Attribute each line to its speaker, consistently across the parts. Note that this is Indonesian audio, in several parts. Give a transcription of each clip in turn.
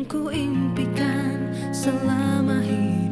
Speaker 1: yang kuimpikan selama hidup.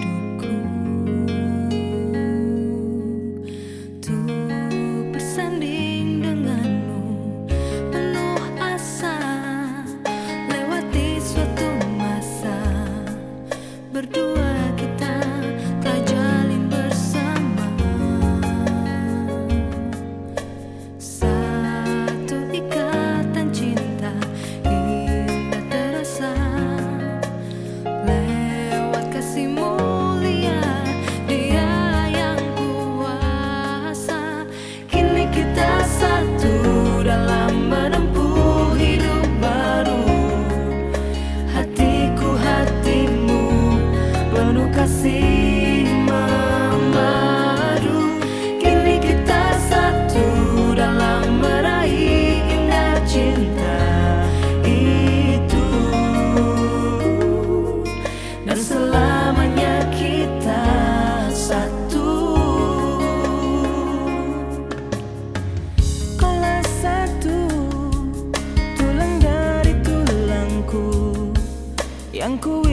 Speaker 1: yang ku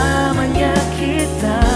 Speaker 1: selamanya kita